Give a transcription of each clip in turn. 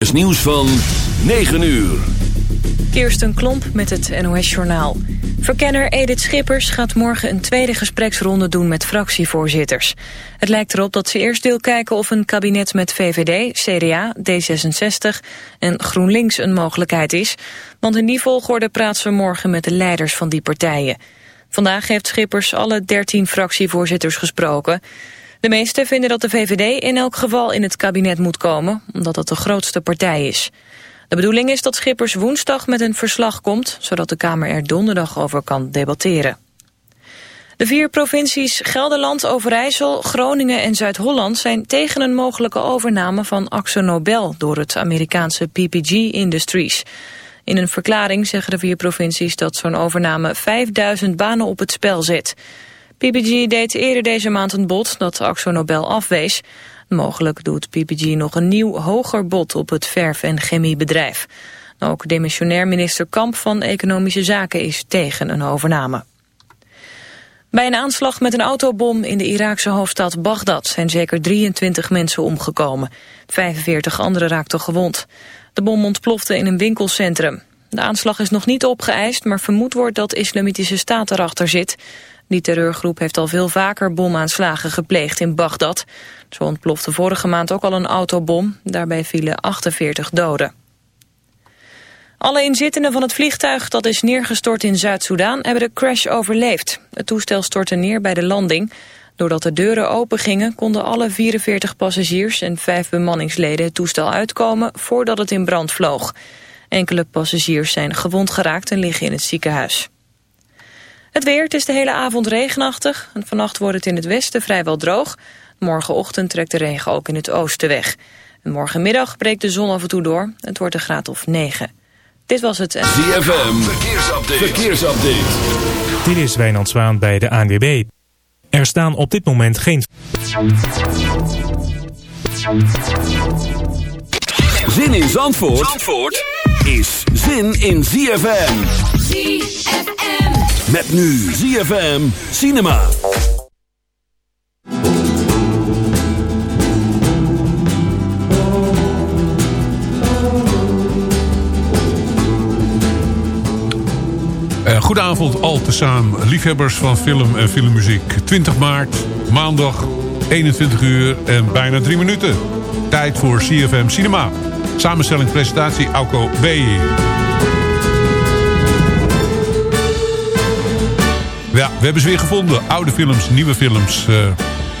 Het nieuws van 9 uur. Kirsten Klomp met het NOS-journaal. Verkenner Edith Schippers gaat morgen een tweede gespreksronde doen met fractievoorzitters. Het lijkt erop dat ze eerst wil kijken of een kabinet met VVD, CDA, D66 en GroenLinks een mogelijkheid is. Want in die volgorde praat ze morgen met de leiders van die partijen. Vandaag heeft Schippers alle 13 fractievoorzitters gesproken. De meesten vinden dat de VVD in elk geval in het kabinet moet komen, omdat dat de grootste partij is. De bedoeling is dat Schippers woensdag met een verslag komt, zodat de Kamer er donderdag over kan debatteren. De vier provincies Gelderland, Overijssel, Groningen en Zuid-Holland zijn tegen een mogelijke overname van Axo Nobel door het Amerikaanse PPG Industries. In een verklaring zeggen de vier provincies dat zo'n overname 5000 banen op het spel zet. PPG deed eerder deze maand een bod dat Axo Nobel afwees. Mogelijk doet PPG nog een nieuw hoger bod op het verf- en chemiebedrijf. Ook demissionair minister Kamp van Economische Zaken is tegen een overname. Bij een aanslag met een autobom in de Iraakse hoofdstad Bagdad zijn zeker 23 mensen omgekomen. 45 anderen raakten gewond. De bom ontplofte in een winkelcentrum. De aanslag is nog niet opgeëist, maar vermoed wordt dat islamitische staat erachter zit. Die terreurgroep heeft al veel vaker bomaanslagen gepleegd in Bagdad. Zo ontplofte vorige maand ook al een autobom. Daarbij vielen 48 doden. Alle inzittenden van het vliegtuig dat is neergestort in Zuid-Soedan hebben de crash overleefd. Het toestel stortte neer bij de landing. Doordat de deuren open gingen konden alle 44 passagiers en vijf bemanningsleden het toestel uitkomen voordat het in brand vloog. Enkele passagiers zijn gewond geraakt en liggen in het ziekenhuis. Het weer, het is de hele avond regenachtig. En vannacht wordt het in het westen vrijwel droog. Morgenochtend trekt de regen ook in het oosten weg. En morgenmiddag breekt de zon af en toe door. Het wordt een graad of 9. Dit was het... ZFM, verkeersupdate. verkeersupdate. Dit is Wijnand Zwaan bij de ANWB. Er staan op dit moment geen... Zin in Zandvoort, Zandvoort is zin in ZFM. ZFM. Met nu ZFM Cinema. Uh, goedenavond al tezamen, liefhebbers van film en filmmuziek. 20 maart, maandag, 21 uur en bijna 3 minuten. Tijd voor CFM Cinema. Samenstelling presentatie Auko B. Ja, we hebben ze weer gevonden. Oude films, nieuwe films. Uh,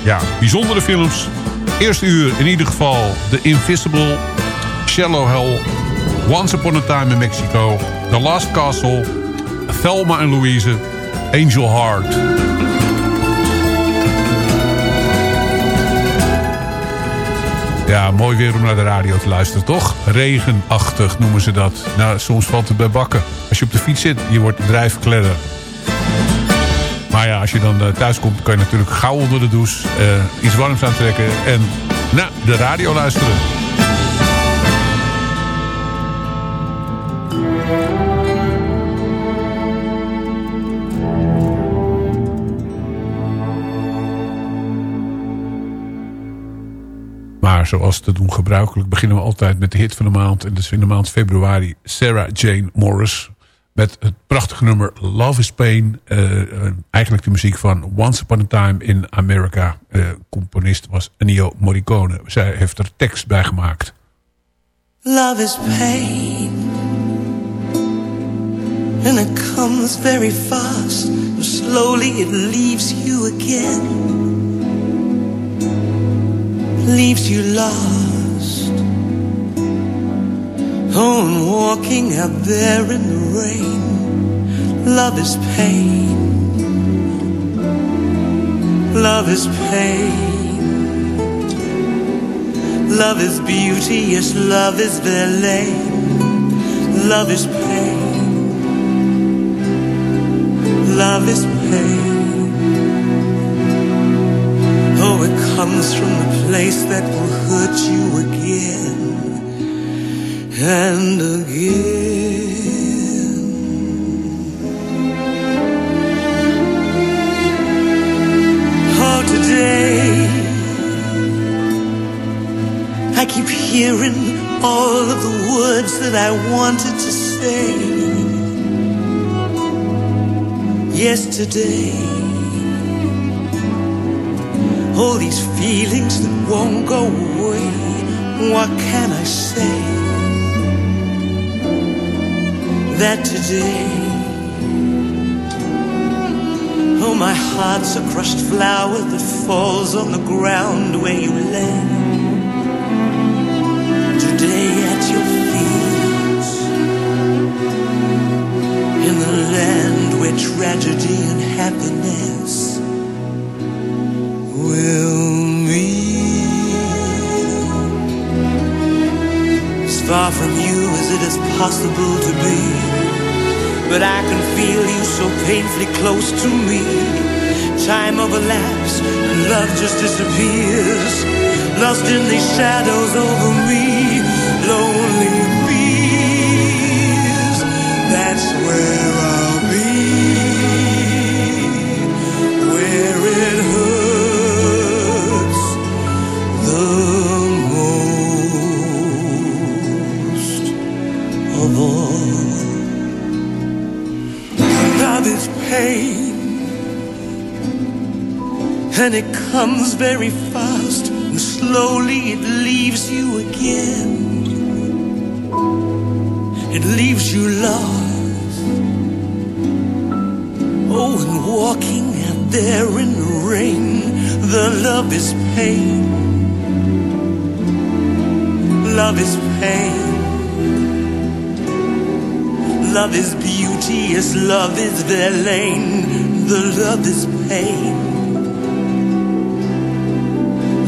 ja, bijzondere films. Eerste uur in ieder geval The Invisible, Shallow Hell, Once Upon a Time in Mexico, The Last Castle, Thelma en Louise, Angel Heart. Ja, mooi weer om naar de radio te luisteren, toch? Regenachtig noemen ze dat. Nou, soms valt het bij bakken. Als je op de fiets zit, je wordt drijfkledder. Maar ja, als je dan uh, thuis komt, kan je natuurlijk gauw onder de douche uh, iets warms aantrekken en naar de radio luisteren. Maar zoals te doen gebruikelijk beginnen we altijd met de hit van de maand. En dat is in de maand februari Sarah Jane Morris met het prachtige nummer Love is Pain. Uh, eigenlijk de muziek van Once Upon a Time in America. Uh, componist was Ennio Morricone. Zij heeft er tekst bij gemaakt. Love is pain And it comes very fast But slowly it leaves you again Leaves you lost Oh, and walking out there in the rain. Love is pain. Love is pain. Love is beauty, yes, love is ballet. Love is pain. Love is pain. Oh, it comes from the place that will hurt you again and again. Oh, today I keep hearing all of the words that I wanted to say yesterday. All these feelings that won't go away. What can I say? That today, oh, my heart's a crushed flower that falls on the ground where you lay. Today at your feet, in the land where tragedy and happiness will far from you as it is possible to be, but I can feel you so painfully close to me. Time overlaps and love just disappears, lost in these shadows over me. Lonely bees, that's where I'll and it comes very fast, and slowly it leaves you again. It leaves you lost. Oh, and walking out there in the rain, the love is pain. Love is pain. Love is beauty, yes, love is their lane. The love is pain.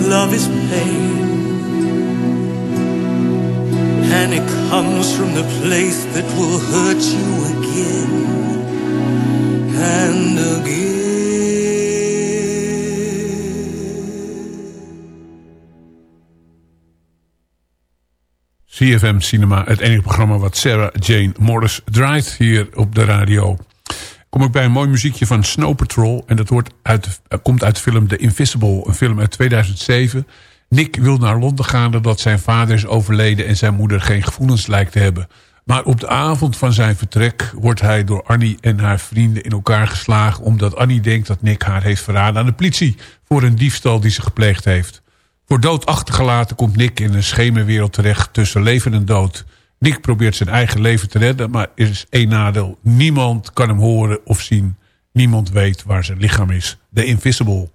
Love is pain. And it comes from the place that will hurt you again and again. CFM Cinema, het enige programma wat Sarah Jane Morris draait hier op de radio. Kom ik bij een mooi muziekje van Snow Patrol. En dat wordt uit, eh, komt uit de film The Invisible, een film uit 2007. Nick wil naar Londen gaan nadat zijn vader is overleden... en zijn moeder geen gevoelens lijkt te hebben. Maar op de avond van zijn vertrek wordt hij door Annie en haar vrienden in elkaar geslagen... omdat Annie denkt dat Nick haar heeft verraden aan de politie... voor een diefstal die ze gepleegd heeft. Voor dood achtergelaten komt Nick in een schemerwereld terecht tussen leven en dood. Nick probeert zijn eigen leven te redden, maar er is één nadeel. Niemand kan hem horen of zien. Niemand weet waar zijn lichaam is. The Invisible.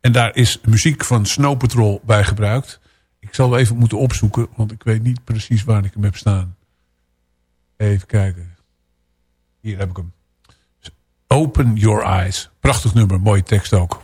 En daar is muziek van Snow Patrol bij gebruikt. Ik zal even moeten opzoeken, want ik weet niet precies waar ik hem heb staan. Even kijken. Hier heb ik hem. Open Your Eyes. Prachtig nummer, mooie tekst ook.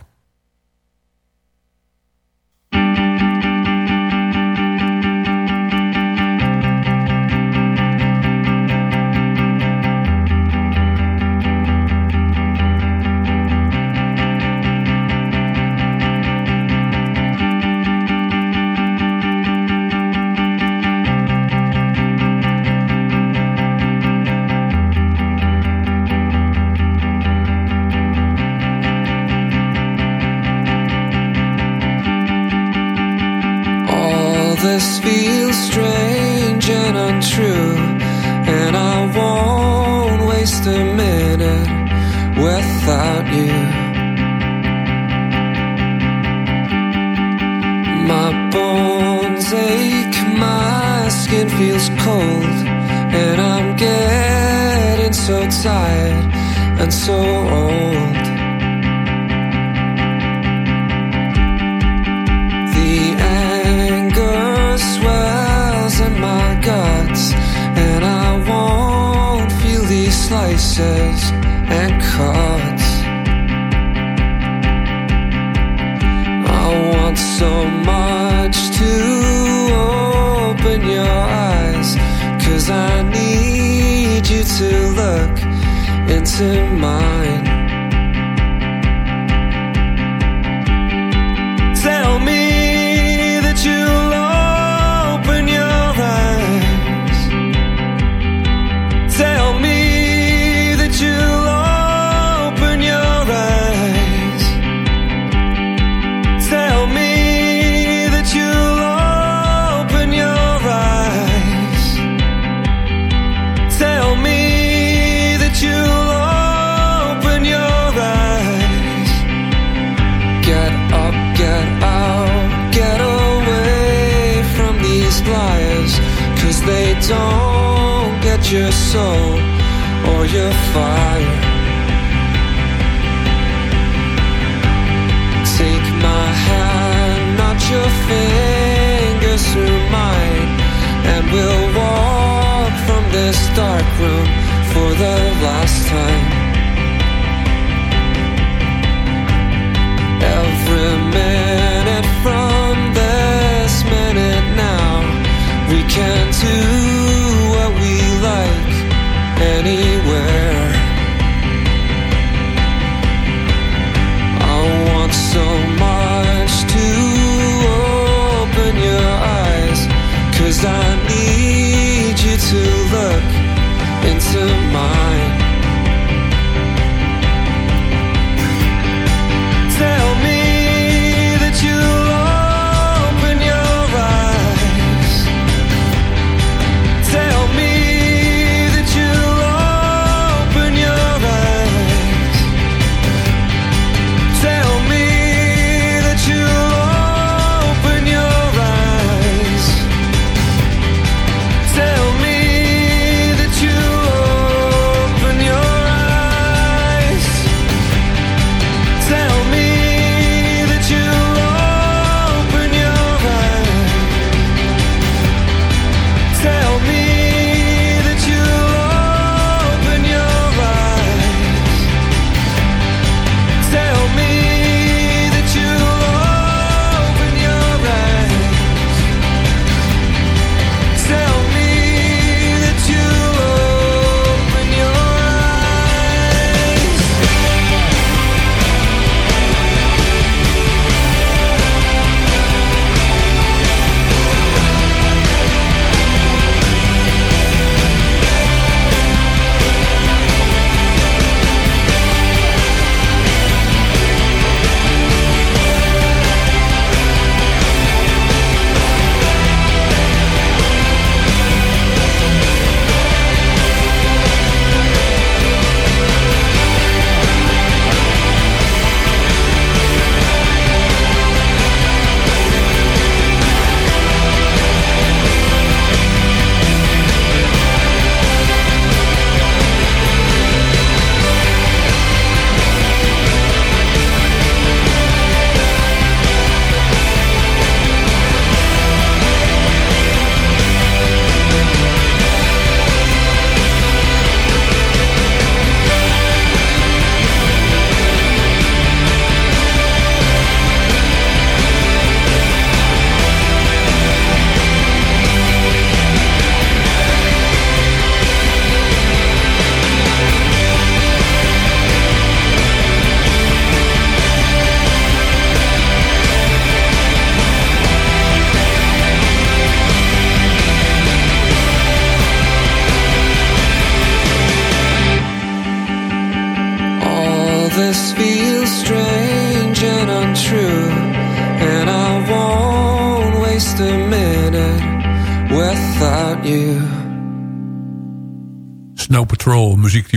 And so old. The anger swells in my guts, and I won't feel these slices and cuts. I want so much to open your eyes, cause I need you to look into mine. Your soul or your fire. Take my hand, not your fingers through mine, and we'll walk from this dark room for the last time.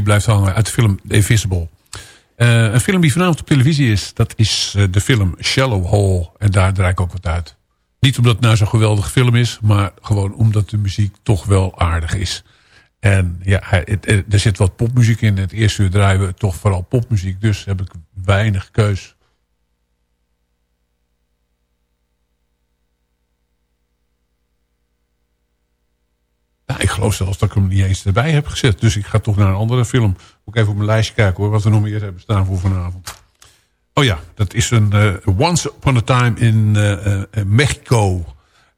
Blijft hangen uit de film The Invisible. Eh, een film die vanavond op televisie is, dat is eh, de film Shallow Hole. En daar draai ik ook wat uit. Niet omdat het nou zo'n geweldige film is, maar gewoon omdat de muziek toch wel aardig is. En ja, er zit wat popmuziek in. Het eerste uur draaien we toch vooral popmuziek, dus heb ik weinig keus. Nou, ik geloof zelfs dat ik hem niet eens erbij heb gezet. Dus ik ga toch naar een andere film. Ik even op mijn lijstje kijken hoor. Wat we nog meer hebben staan voor vanavond. Oh ja, dat is een eh, Once Upon a Time in eh, eh, Mexico.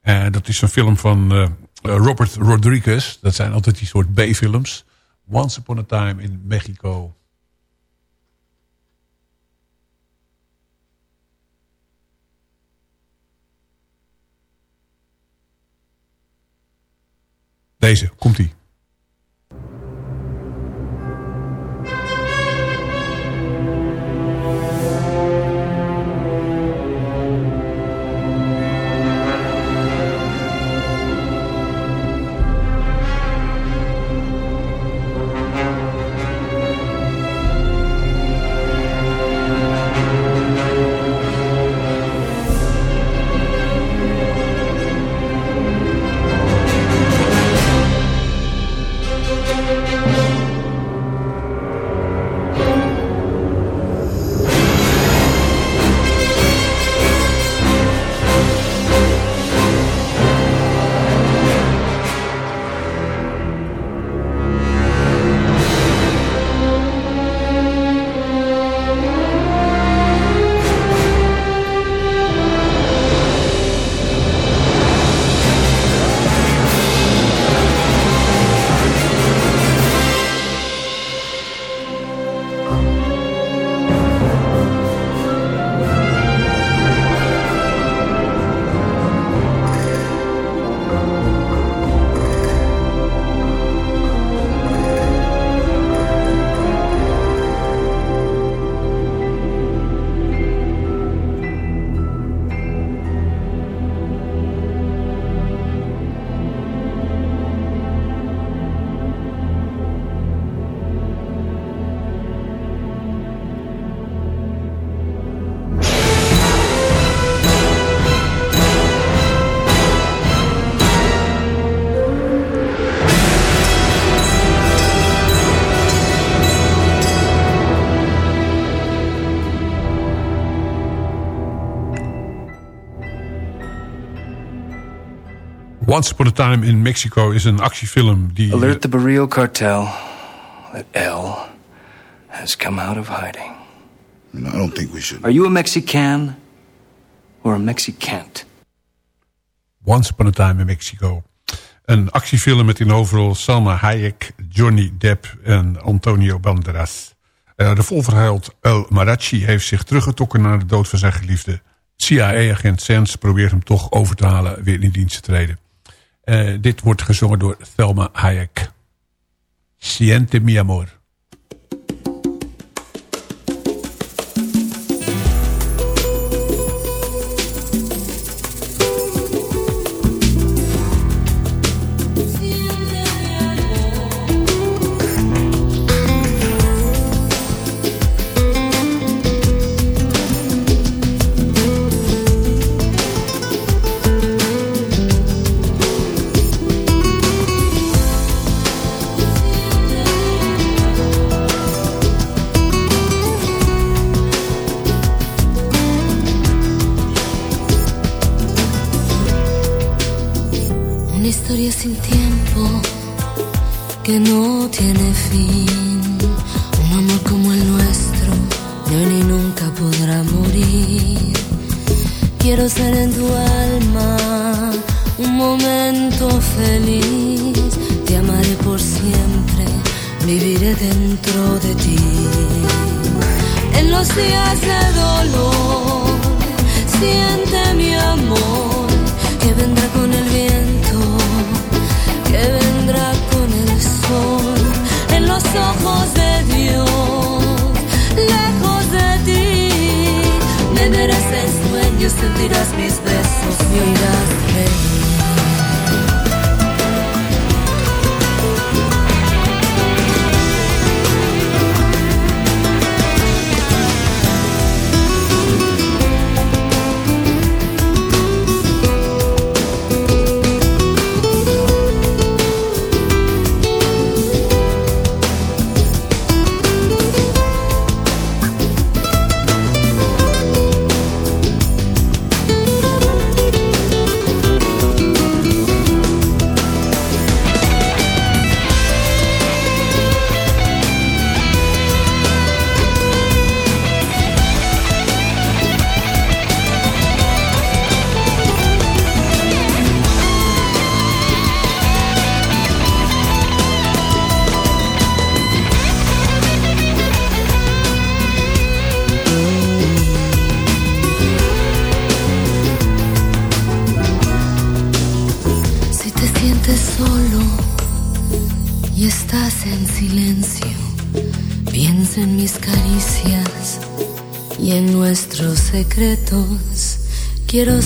En dat is een film van Robert Rodriguez. Dat zijn altijd die soort B-films. Once Upon a Time in Mexico. Deze, komt-ie. Once Upon a Time in Mexico is een actiefilm die... Alert the Barrio cartel that L has come out of hiding. I, don't think we should... Are you a Mexican or a Mexicant? Once Upon a Time in Mexico. Een actiefilm met in overal Salma Hayek, Johnny Depp en Antonio Banderas. Uh, de volverhuild El Marachi heeft zich teruggetrokken naar de dood van zijn geliefde. CIA-agent Sands probeert hem toch over te halen weer in dienst te treden. Uh, dit wordt gezongen door Thelma Hayek. Siente mi amor. momentos quiero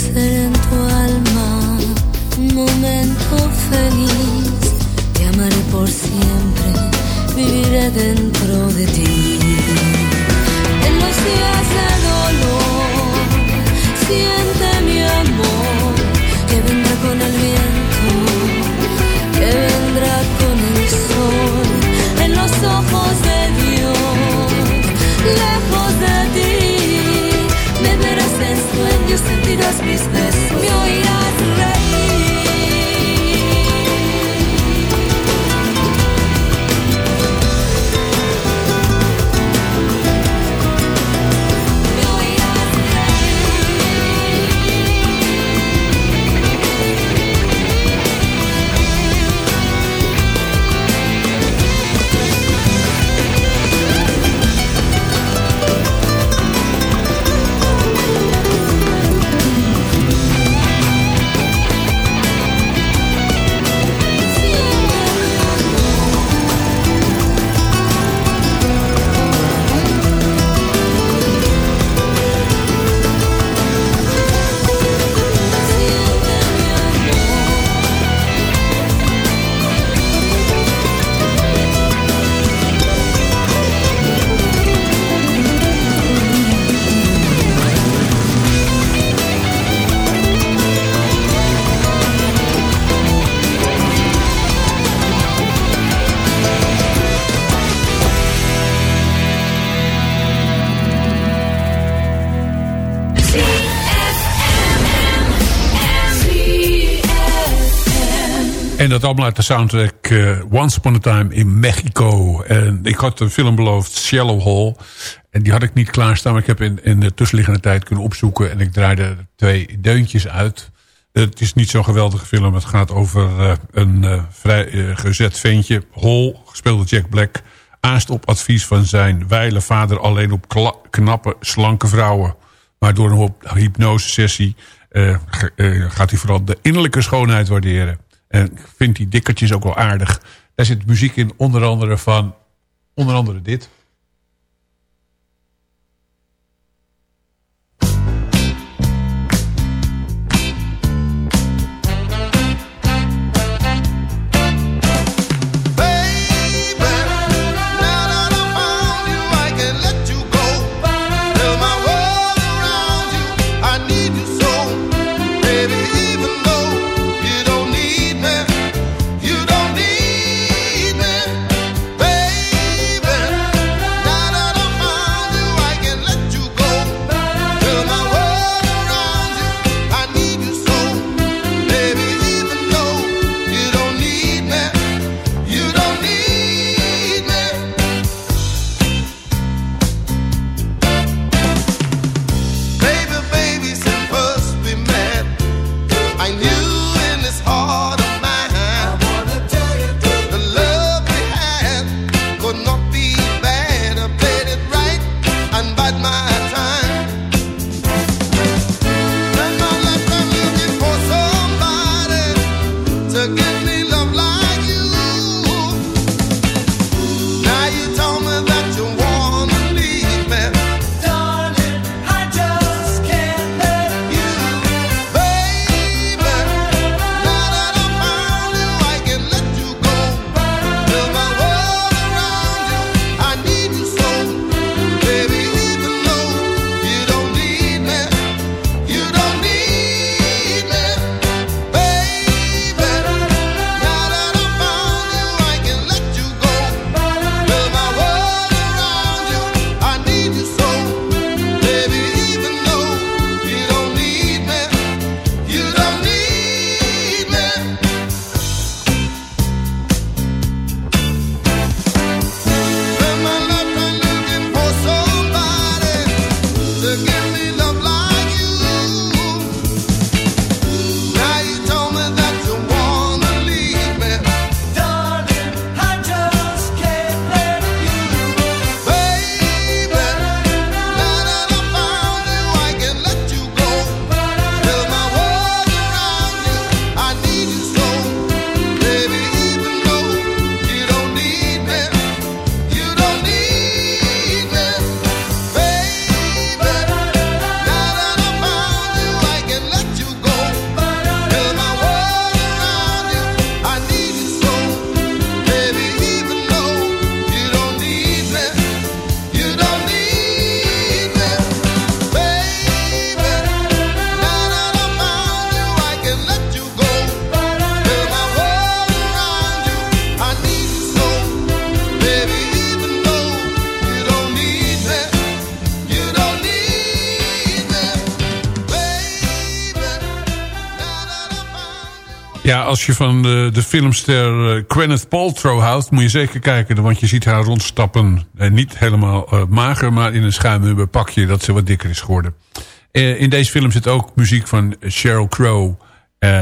dat allemaal uit de soundtrack eh, Once Upon a Time in Mexico. En ik had een film beloofd, Shallow Hall. En die had ik niet klaarstaan, maar ik heb in, in de tussenliggende tijd kunnen opzoeken. En ik draaide twee deuntjes uit. Het is niet zo'n geweldige film. Het gaat over uh, een uh, vrij gezet ventje. Hall, gespeeld door Jack Black. Aast op advies van zijn wijle vader alleen op knappe, slanke vrouwen. Maar door een hypnosesessie gaat hij vooral de innerlijke schoonheid waarderen. En vindt die dikkertjes ook wel aardig. Daar zit muziek in, onder andere van... Onder andere dit. Ja, als je van de, de filmster uh, Gwyneth Paltrow houdt... moet je zeker kijken, want je ziet haar rondstappen. Uh, niet helemaal uh, mager, maar in een schuimhubber pakje... dat ze wat dikker is geworden. in deze film zit ook muziek van Sheryl Crow.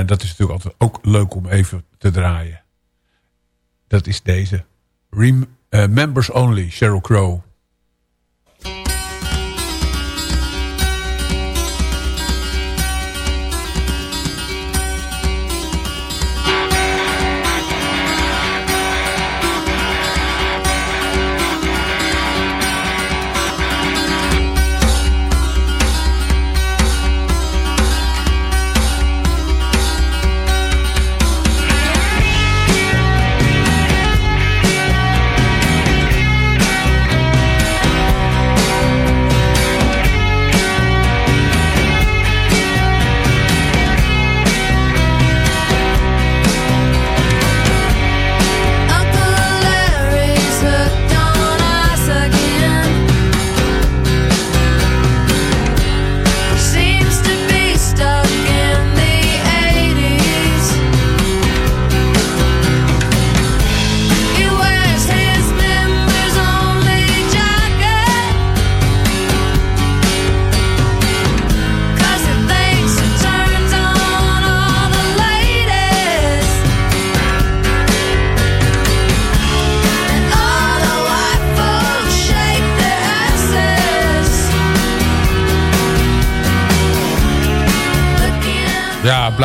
dat is natuurlijk altijd ook leuk om even te draaien. Dat is deze. Rem Members Only, Sheryl Crow.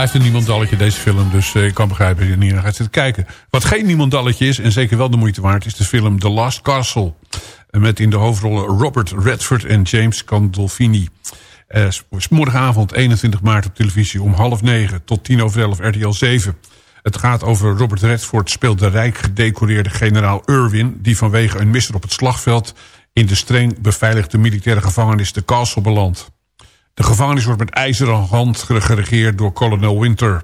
Blijft een niemandalletje deze film. Dus uh, ik kan begrijpen dat je niet naar gaat zitten kijken. Wat geen niemandalletje is, en zeker wel de moeite waard... is de film The Last Castle. Met in de hoofdrollen Robert Redford en James Gandolfini. Uh, morgenavond 21 maart op televisie om half negen tot tien over elf RTL 7. Het gaat over Robert Redford speelt de rijk gedecoreerde generaal Irwin... die vanwege een misser op het slagveld... in de streng beveiligde militaire gevangenis de Castle belandt. De gevangenis wordt met ijzeren hand geregeerd door kolonel Winter.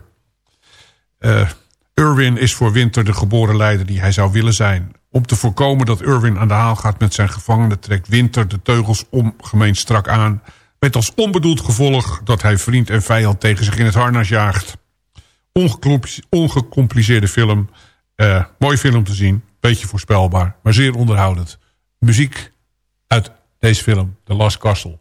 Uh, Irwin is voor Winter de geboren leider die hij zou willen zijn. Om te voorkomen dat Irwin aan de haal gaat met zijn gevangenen... trekt Winter de teugels ongemeen strak aan... met als onbedoeld gevolg dat hij vriend en vijand tegen zich in het harnas jaagt. Ongecompliceerde film. Uh, mooi film te zien. Beetje voorspelbaar, maar zeer onderhoudend. Muziek uit deze film, The Last Castle.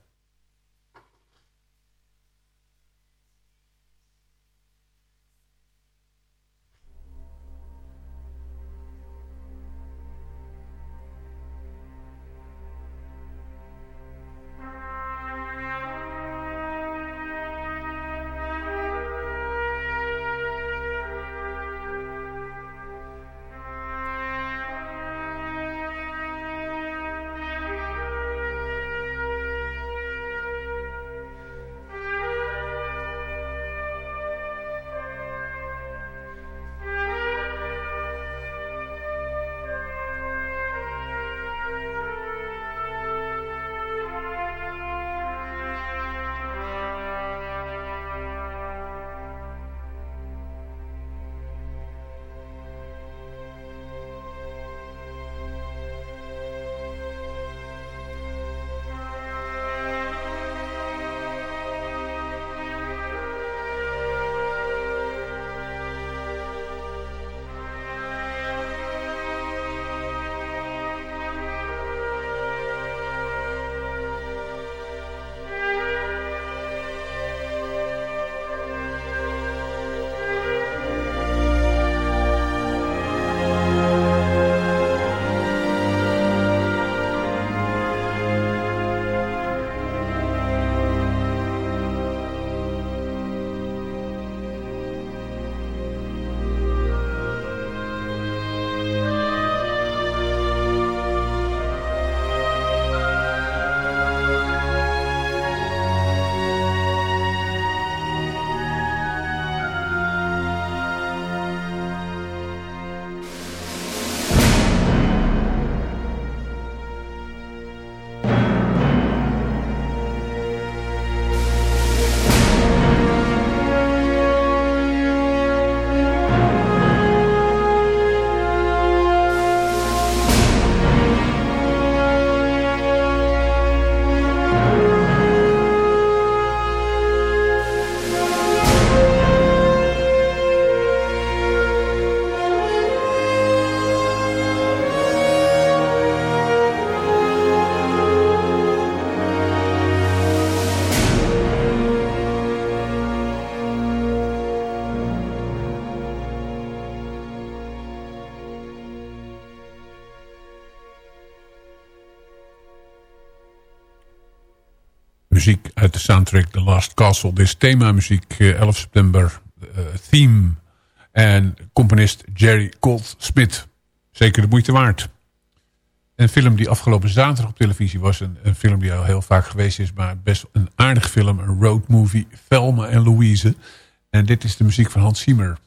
Muziek uit de soundtrack The Last Castle. Dit is themamuziek, 11 eh, september, uh, theme. En componist Jerry Goldsmith. Zeker de moeite waard. Een film die afgelopen zaterdag op televisie was. Een, een film die al heel vaak geweest is. Maar best een aardig film. Een road movie. Velma en Louise. En dit is de muziek van Hans Zimmer.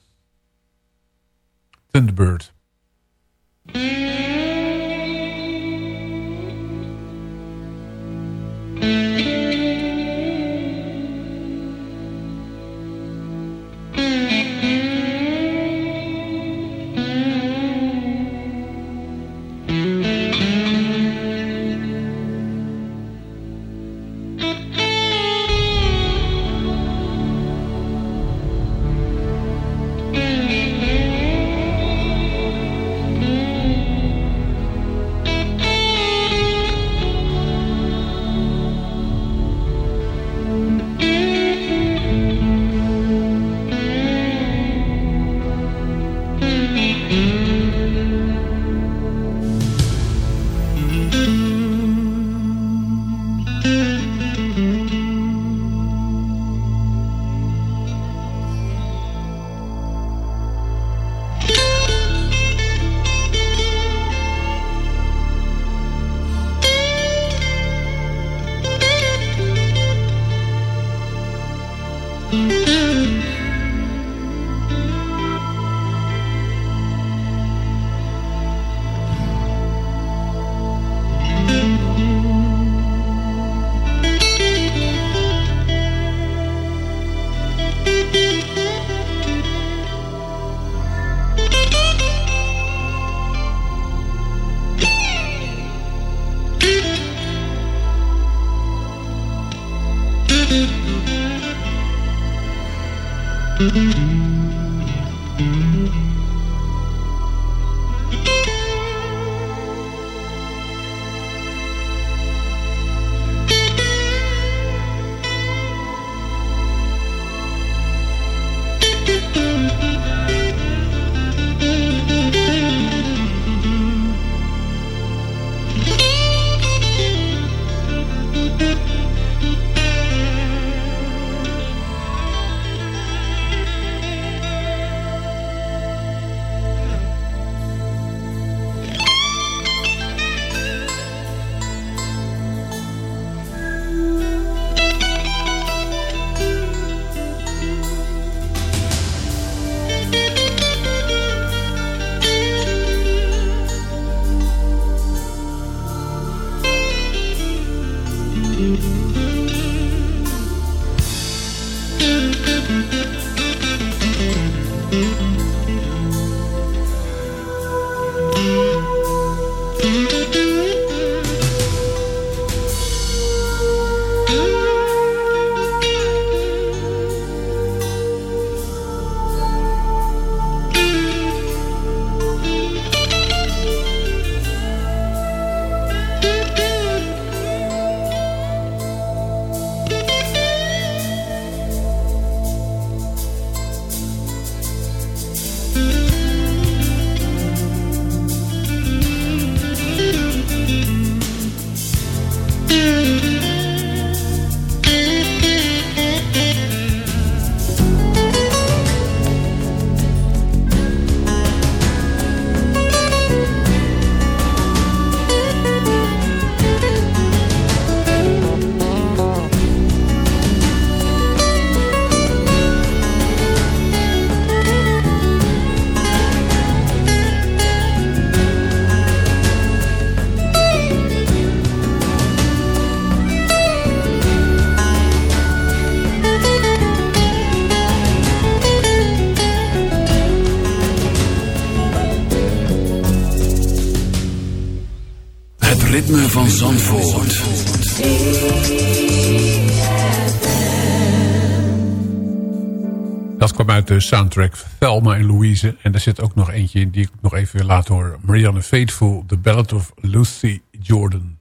Thunderbird. soundtrack Thelma en Louise. En daar zit ook nog eentje in die ik nog even wil laten horen. Marianne Faithful, The Ballad of Lucy Jordan.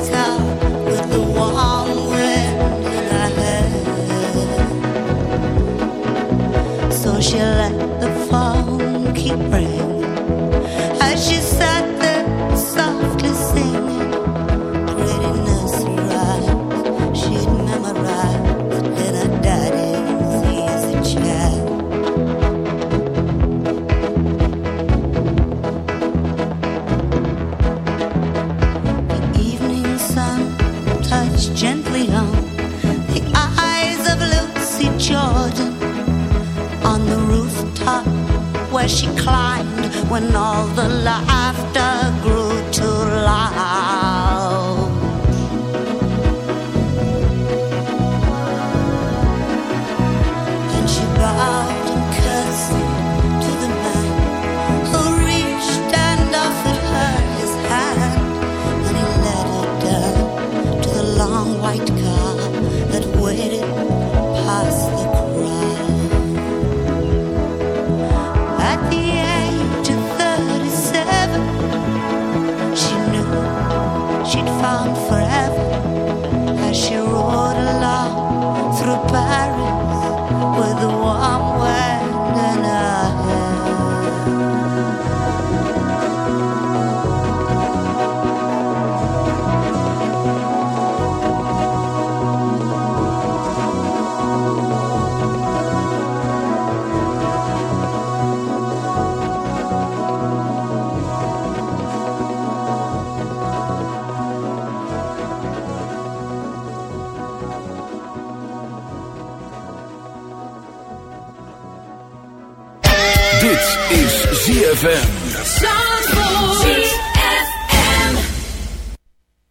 when all the laughter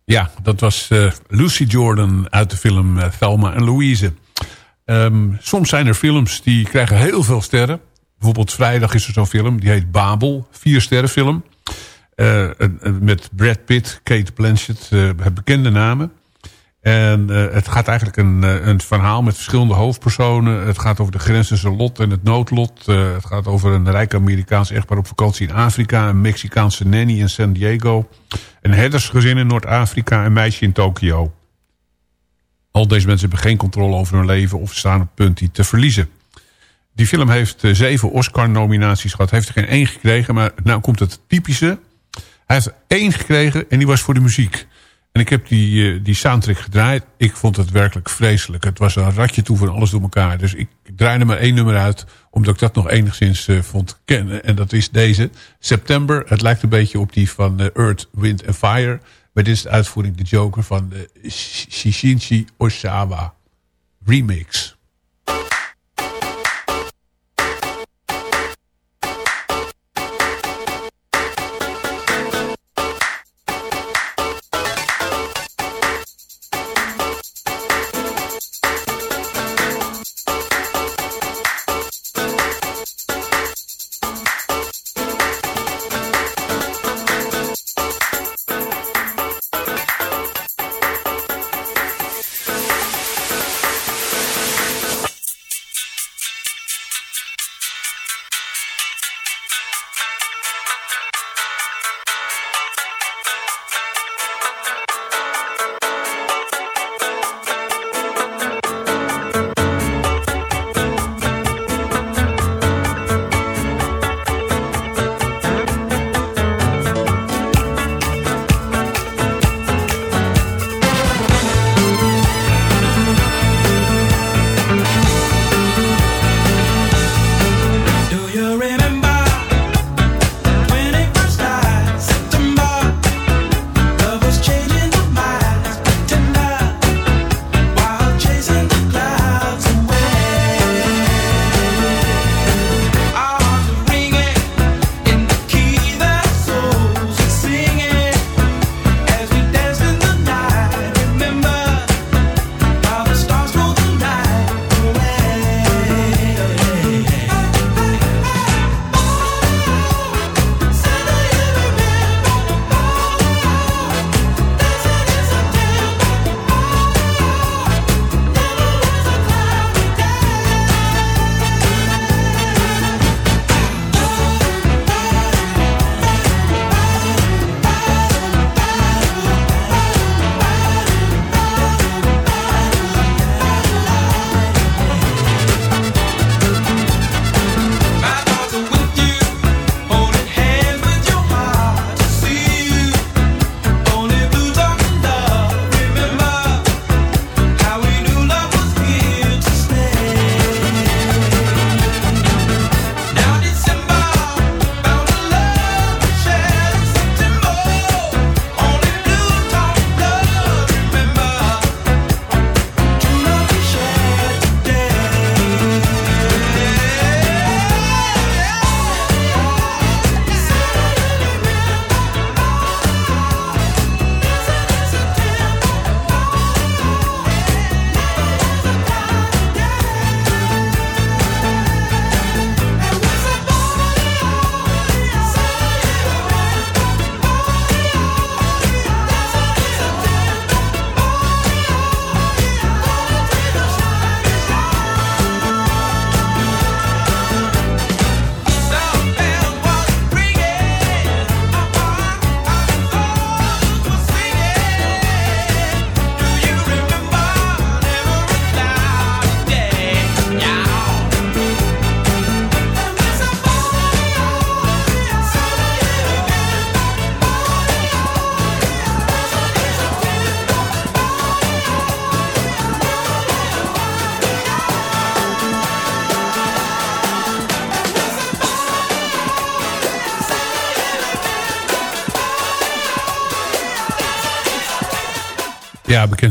Ja, dat was eh, Lucy Jordan uit de film eh, Thelma en Louise. Ehm, soms zijn er films die krijgen heel veel sterren. Bijvoorbeeld vrijdag is er zo'n film, die heet Babel. Vier sterren film. Eh, met Brad Pitt, Kate Blanchett, het bekende namen. En eh, het gaat eigenlijk een, eh, een verhaal met verschillende hoofdpersonen. Het gaat over de grens tussen lot en het noodlot. Eh, het gaat over een rijk Amerikaans echtpaar op vakantie in Afrika. Een Mexicaanse nanny in San Diego. Een herdersgezin in Noord-Afrika. Een meisje in Tokio. Al deze mensen hebben geen controle over hun leven of staan op het punt die te verliezen. Die film heeft zeven Oscar-nominaties gehad. Heeft er geen één gekregen, maar nou komt het typische. Hij heeft één gekregen en die was voor de muziek. En ik heb die, eh, die soundtrack gedraaid. Ik vond het werkelijk vreselijk. Het was een ratje toe van alles door elkaar. Dus ik draaide maar één nummer uit. Omdat ik dat nog enigszins eh, vond kennen. En dat is deze. September. Het lijkt een beetje op die van eh, Earth, Wind and Fire. Maar dit is de uitvoering de Joker van de Shishinchi Oshawa remix.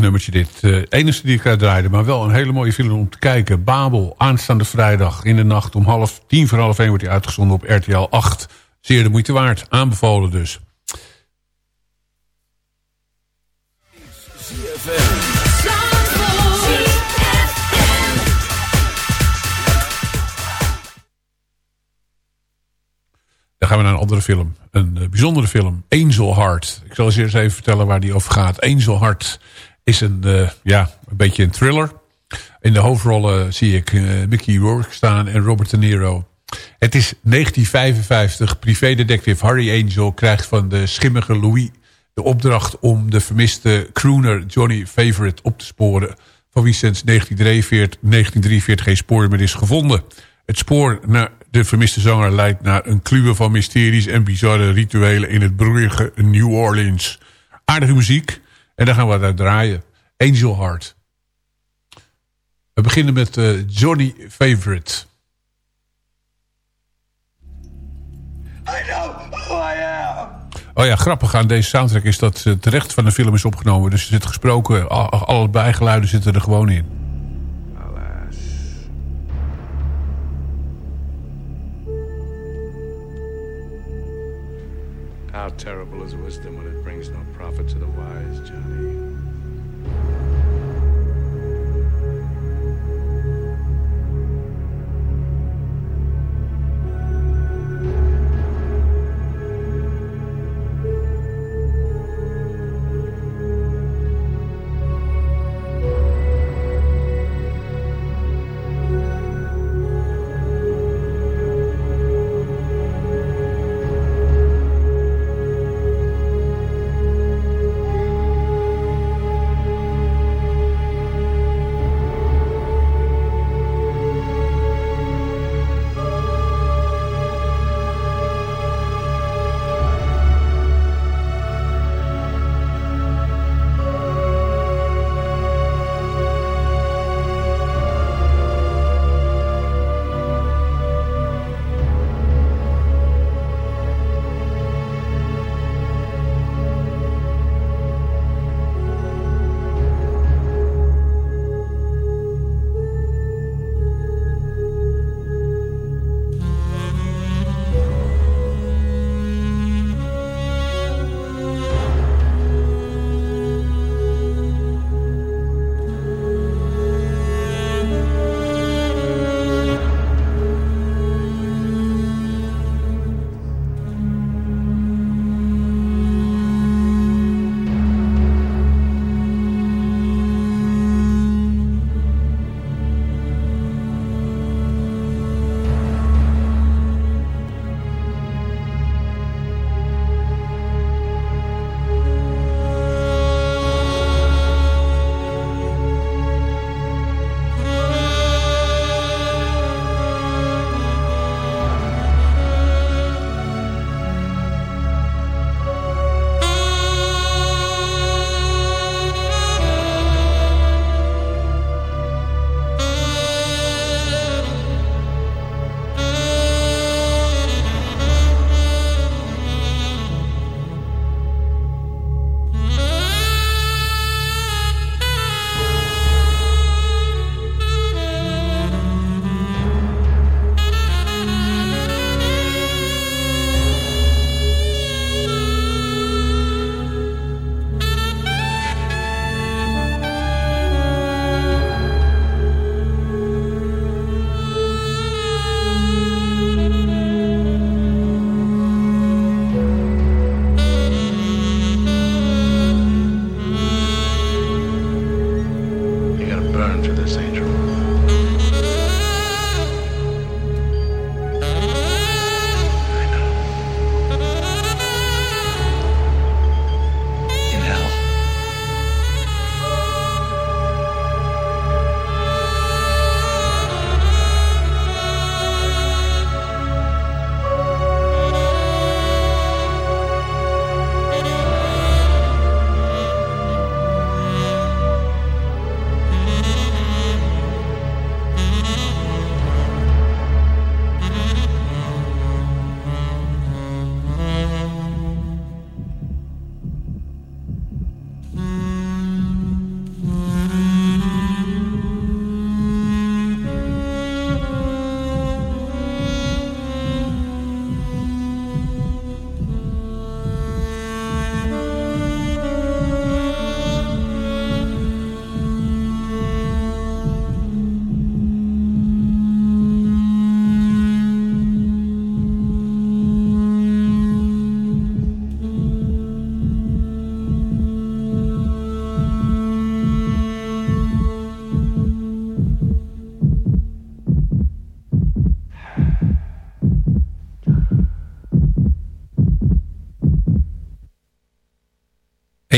Nummertje dit. Uh, enige die ik uitdraaide, maar wel een hele mooie film om te kijken. Babel, aanstaande vrijdag in de nacht om half tien voor half één wordt hij uitgezonden op RTL 8. Zeer de moeite waard, aanbevolen dus. Dan gaan we naar een andere film. Een uh, bijzondere film. Angel Heart. Ik zal eens eerst even vertellen waar die over gaat. Angel Heart is een, uh, ja, een beetje een thriller. In de hoofdrollen zie ik uh, Mickey Rourke staan en Robert De Niro. Het is 1955. Privédetective Harry Angel krijgt van de schimmige Louis de opdracht om de vermiste crooner Johnny Favorite op te sporen. Van wie sinds 1943, 1943 geen spoor meer is gevonden. Het spoor naar de vermiste zanger leidt naar een kluwe van mysteries en bizarre rituelen in het broeige New Orleans. Aardige muziek en daar gaan we uit draaien. Angel Heart. We beginnen met uh, Johnny Favorite. I know who I am. Oh ja, grappig aan deze soundtrack is dat het recht van de film is opgenomen. Dus er zit gesproken, alle bijgeluiden zitten er gewoon in. How terrible for this angel.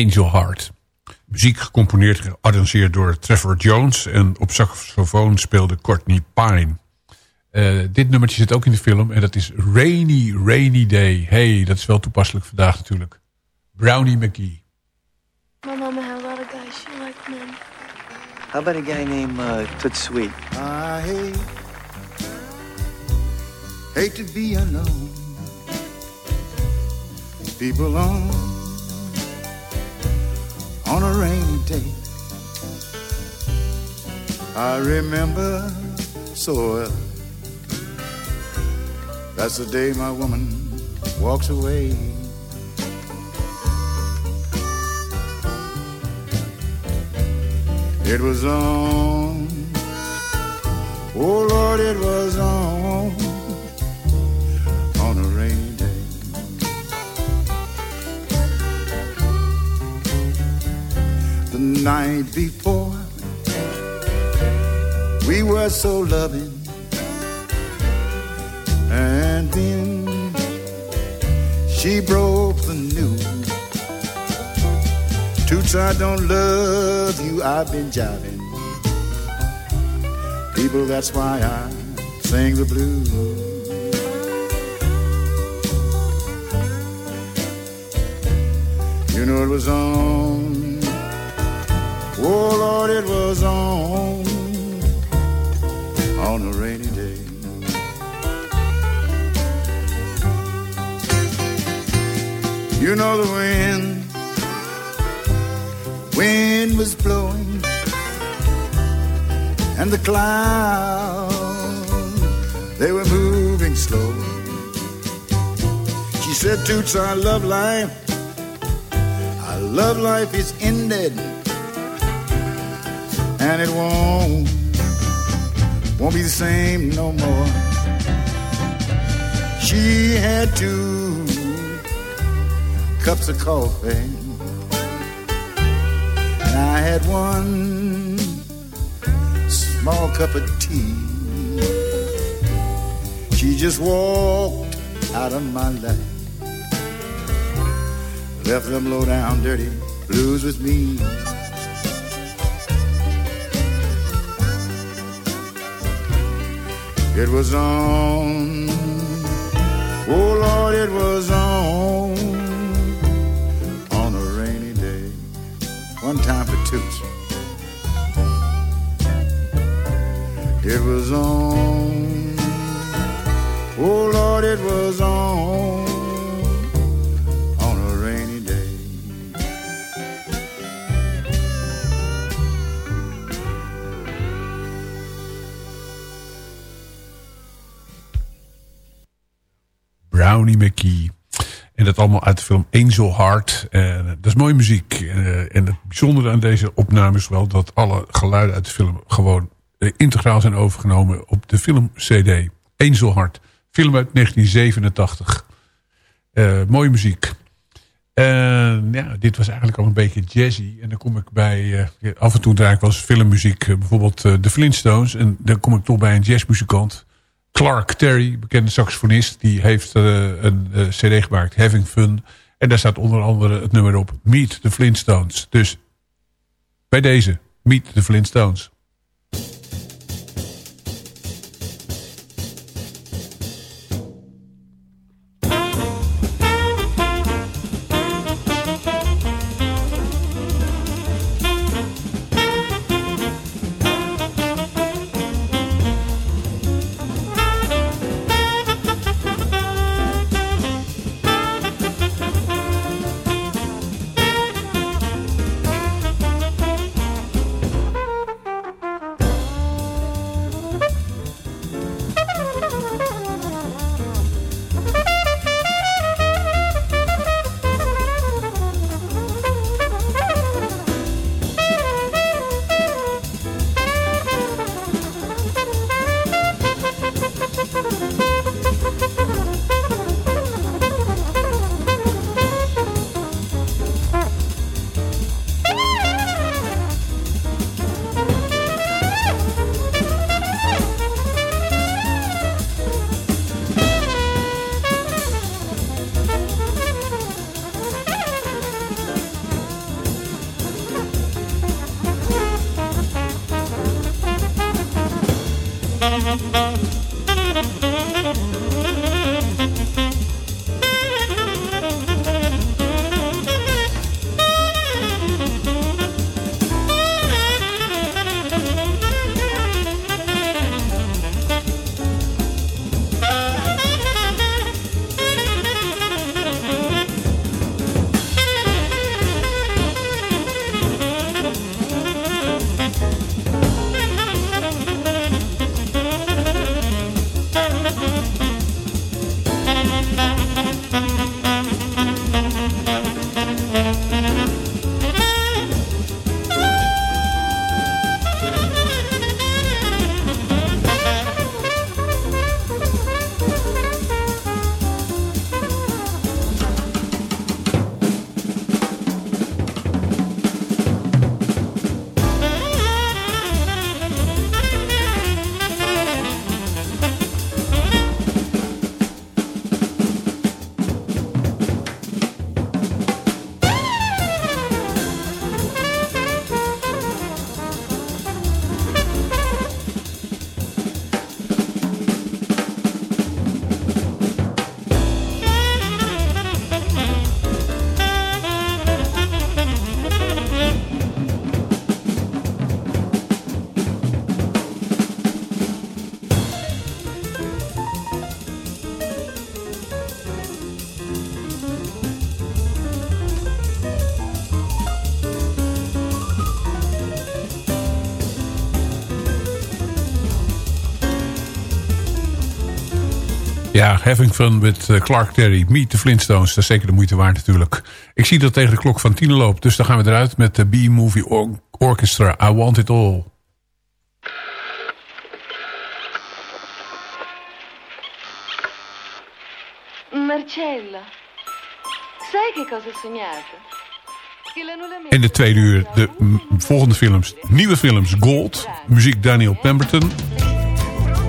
Angel Heart. Muziek gecomponeerd en gearrangeerd door Trevor Jones. En op saxofoon speelde Courtney Pine. Uh, dit nummertje zit ook in de film. En dat is Rainy, Rainy Day. Hey, dat is wel toepasselijk vandaag natuurlijk. Brownie McGee. My mama had a lot of guys. She liked men. How about a guy named uh, Toot Sweet? I hate, hate to be alone. People on, on a rainy day. I remember so well. That's the day my woman walks away. It was on, oh Lord, it was on, on night before, we were so loving, and then she broke the news. Toots, I don't love you, I've been jiving. People, that's why I sing the blues. You know it was on, oh Lord, it was on, on a rainy day. You know the wind wind was blowing and the clouds they were moving slow. She said toots i love life. I love life is ended and it won't won't be the same no more she had two cups of coffee and I had one small cup of tea. She just walked out of my life. Left them low down dirty blues with me. It was on, oh Lord, it was on, on a rainy day. One time for two. It was on, oh Lord, it was on, on Brownie McKee. En dat allemaal uit de film Angel Heart. En dat is mooie muziek. Eh, en het bijzondere aan deze opname is wel dat alle geluiden uit de film gewoon eh, integraal zijn overgenomen op de film CD. Angel Heart. Film uit 1987. Eh, mooie muziek. Ja, dit was eigenlijk al een beetje jazzy. En dan kom ik bij... eh, af en toe draai ik filmmuziek. eh, bijvoorbeeld eh, de Flintstones. En dan kom ik toch bij een jazzmuzikant. Clark Terry, bekende saxofonist. Die heeft eh, een eh, cd gemaakt. Having Fun. En daar staat onder andere het nummer op. Meet the Flintstones. Dus bij deze. Meet the Flintstones. Having fun with eh, Clark Terry. Meet the Flintstones. Dat is zeker de moeite waard natuurlijk. Ik zie dat tegen de klok van tien loopt. Dus dan gaan we eruit met de B-Movie Or Orchestra. I Want It All. Marcello, sai che cosa ho sognato? In de tweede uur de volgende films. Nieuwe films. Gold. Muziek Daniel Pemberton.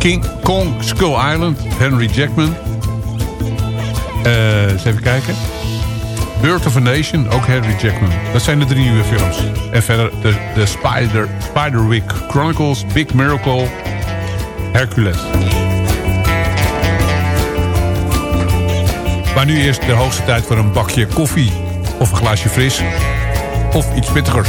King Kong Skull Island. Henry Jackman. Eh, eens even kijken. Birth of a Nation. Ook Henry Jackman. Dat zijn de drie nieuwe films. En verder de, de Spider, Spiderwick Chronicles. Big Miracle. Hercules. Maar nu eerst de hoogste tijd voor een bakje koffie. Of een glaasje fris. Of iets pittigers.